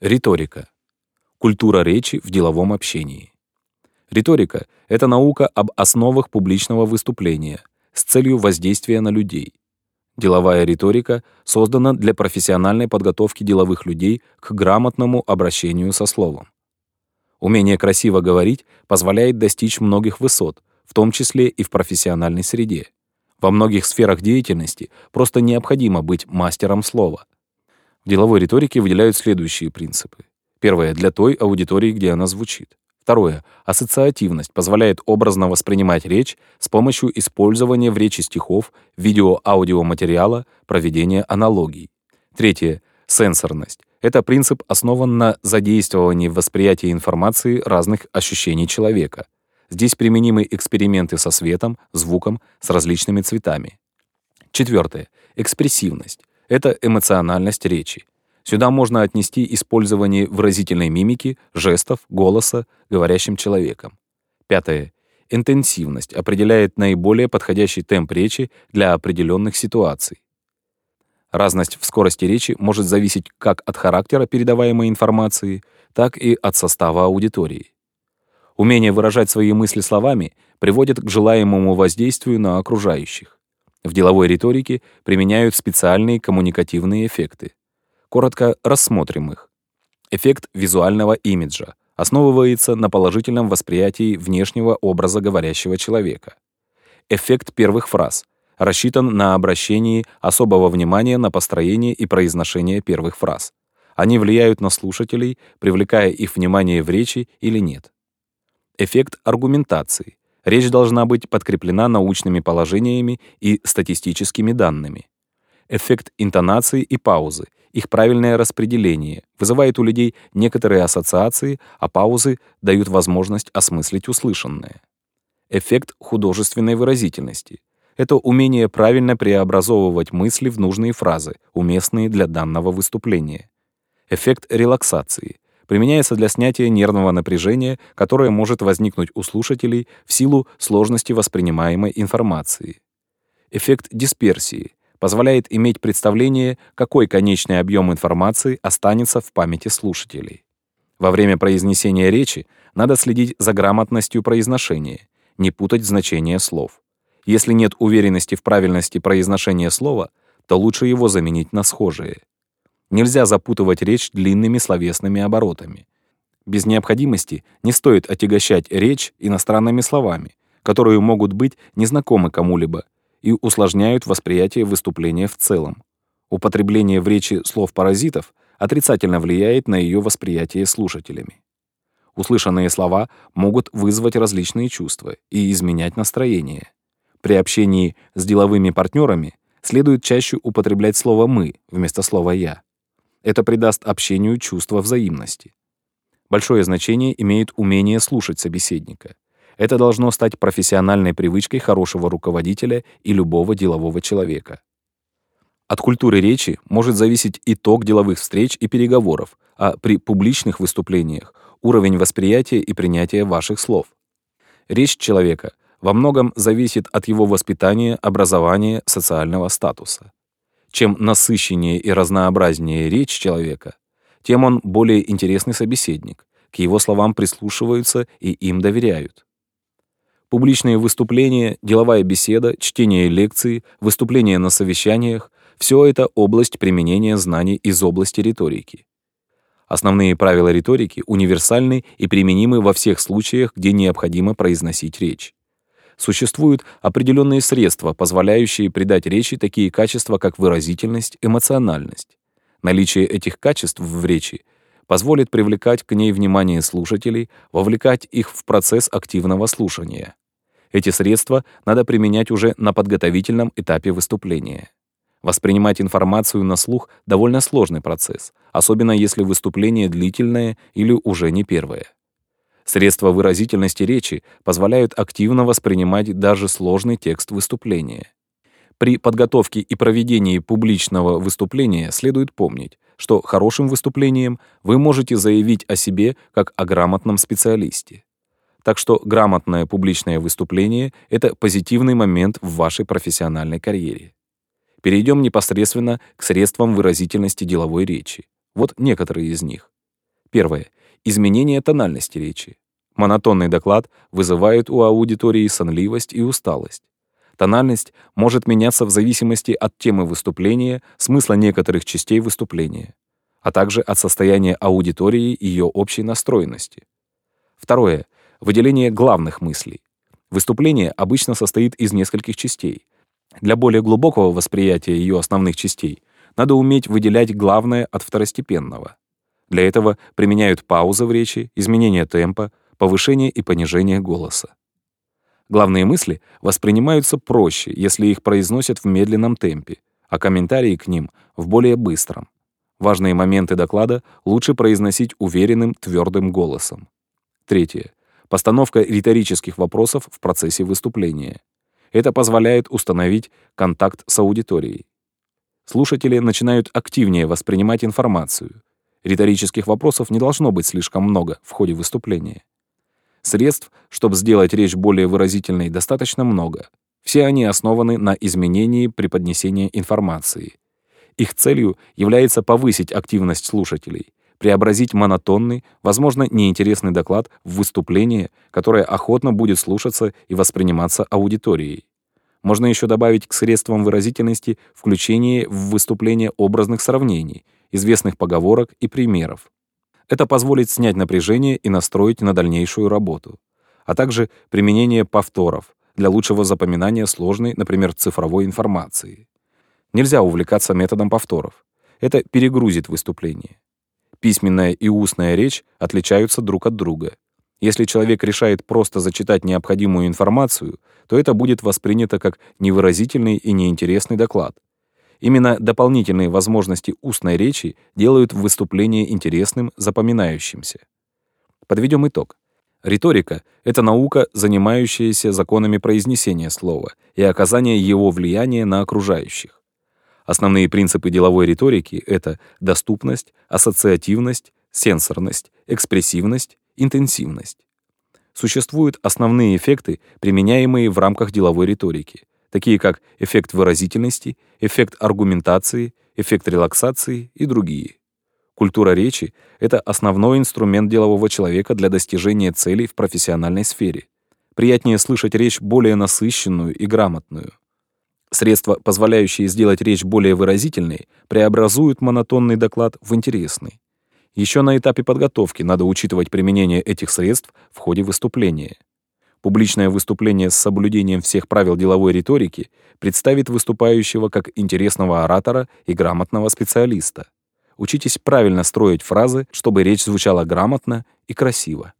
Риторика. Культура речи в деловом общении. Риторика — это наука об основах публичного выступления с целью воздействия на людей. Деловая риторика создана для профессиональной подготовки деловых людей к грамотному обращению со словом. Умение красиво говорить позволяет достичь многих высот, в том числе и в профессиональной среде. Во многих сферах деятельности просто необходимо быть мастером слова. Деловой риторике выделяют следующие принципы. Первое — для той аудитории, где она звучит. Второе. Ассоциативность позволяет образно воспринимать речь с помощью использования в речи стихов, видео-аудиоматериала, проведения аналогий. Третье. Сенсорность. Это принцип основан на задействовании в восприятии информации разных ощущений человека. Здесь применимы эксперименты со светом, звуком, с различными цветами. Четвертое. Экспрессивность. Это эмоциональность речи. Сюда можно отнести использование выразительной мимики, жестов, голоса говорящим человеком. Пятое. Интенсивность определяет наиболее подходящий темп речи для определенных ситуаций. Разность в скорости речи может зависеть как от характера передаваемой информации, так и от состава аудитории. Умение выражать свои мысли словами приводит к желаемому воздействию на окружающих. В деловой риторике применяют специальные коммуникативные эффекты. Коротко рассмотрим их. Эффект визуального имиджа основывается на положительном восприятии внешнего образа говорящего человека. Эффект первых фраз рассчитан на обращении особого внимания на построение и произношение первых фраз. Они влияют на слушателей, привлекая их внимание в речи или нет. Эффект аргументации. Речь должна быть подкреплена научными положениями и статистическими данными. Эффект интонации и паузы их правильное распределение вызывает у людей некоторые ассоциации, а паузы дают возможность осмыслить услышанное. Эффект художественной выразительности — это умение правильно преобразовывать мысли в нужные фразы, уместные для данного выступления. Эффект релаксации применяется для снятия нервного напряжения, которое может возникнуть у слушателей в силу сложности воспринимаемой информации. Эффект дисперсии позволяет иметь представление, какой конечный объем информации останется в памяти слушателей. Во время произнесения речи надо следить за грамотностью произношения, не путать значение слов. Если нет уверенности в правильности произношения слова, то лучше его заменить на схожие. Нельзя запутывать речь длинными словесными оборотами. Без необходимости не стоит отягощать речь иностранными словами, которые могут быть незнакомы кому-либо и усложняют восприятие выступления в целом. Употребление в речи слов-паразитов отрицательно влияет на ее восприятие слушателями. Услышанные слова могут вызвать различные чувства и изменять настроение. При общении с деловыми партнерами следует чаще употреблять слово «мы» вместо слова «я». Это придаст общению чувство взаимности. Большое значение имеет умение слушать собеседника. Это должно стать профессиональной привычкой хорошего руководителя и любого делового человека. От культуры речи может зависеть итог деловых встреч и переговоров, а при публичных выступлениях — уровень восприятия и принятия ваших слов. Речь человека во многом зависит от его воспитания, образования, социального статуса. Чем насыщеннее и разнообразнее речь человека, тем он более интересный собеседник, к его словам прислушиваются и им доверяют. Публичные выступления, деловая беседа, чтение лекций, выступления на совещаниях — все это область применения знаний из области риторики. Основные правила риторики универсальны и применимы во всех случаях, где необходимо произносить речь. Существуют определенные средства, позволяющие придать речи такие качества, как выразительность, эмоциональность. Наличие этих качеств в речи позволит привлекать к ней внимание слушателей, вовлекать их в процесс активного слушания. Эти средства надо применять уже на подготовительном этапе выступления. Воспринимать информацию на слух — довольно сложный процесс, особенно если выступление длительное или уже не первое. Средства выразительности речи позволяют активно воспринимать даже сложный текст выступления. При подготовке и проведении публичного выступления следует помнить, что хорошим выступлением вы можете заявить о себе как о грамотном специалисте. Так что грамотное публичное выступление — это позитивный момент в вашей профессиональной карьере. Перейдем непосредственно к средствам выразительности деловой речи. Вот некоторые из них. Первое. Изменение тональности речи. Монотонный доклад вызывает у аудитории сонливость и усталость. Тональность может меняться в зависимости от темы выступления, смысла некоторых частей выступления, а также от состояния аудитории и ее общей настроенности. Второе. Выделение главных мыслей. Выступление обычно состоит из нескольких частей. Для более глубокого восприятия ее основных частей надо уметь выделять главное от второстепенного. Для этого применяют паузы в речи, изменение темпа, повышение и понижение голоса. Главные мысли воспринимаются проще, если их произносят в медленном темпе, а комментарии к ним — в более быстром. Важные моменты доклада лучше произносить уверенным, твердым голосом. Третье. Постановка риторических вопросов в процессе выступления. Это позволяет установить контакт с аудиторией. Слушатели начинают активнее воспринимать информацию. Риторических вопросов не должно быть слишком много в ходе выступления. Средств, чтобы сделать речь более выразительной, достаточно много. Все они основаны на изменении преподнесения информации. Их целью является повысить активность слушателей, преобразить монотонный, возможно, неинтересный доклад в выступление, которое охотно будет слушаться и восприниматься аудиторией. Можно еще добавить к средствам выразительности включение в выступление образных сравнений, известных поговорок и примеров. Это позволит снять напряжение и настроить на дальнейшую работу, а также применение повторов для лучшего запоминания сложной, например, цифровой информации. Нельзя увлекаться методом повторов. Это перегрузит выступление. Письменная и устная речь отличаются друг от друга. Если человек решает просто зачитать необходимую информацию, то это будет воспринято как невыразительный и неинтересный доклад, Именно дополнительные возможности устной речи делают выступление интересным, запоминающимся. Подведем итог. Риторика — это наука, занимающаяся законами произнесения слова и оказания его влияния на окружающих. Основные принципы деловой риторики — это доступность, ассоциативность, сенсорность, экспрессивность, интенсивность. Существуют основные эффекты, применяемые в рамках деловой риторики — такие как эффект выразительности, эффект аргументации, эффект релаксации и другие. Культура речи — это основной инструмент делового человека для достижения целей в профессиональной сфере. Приятнее слышать речь более насыщенную и грамотную. Средства, позволяющие сделать речь более выразительной, преобразуют монотонный доклад в интересный. Еще на этапе подготовки надо учитывать применение этих средств в ходе выступления. Публичное выступление с соблюдением всех правил деловой риторики представит выступающего как интересного оратора и грамотного специалиста. Учитесь правильно строить фразы, чтобы речь звучала грамотно и красиво.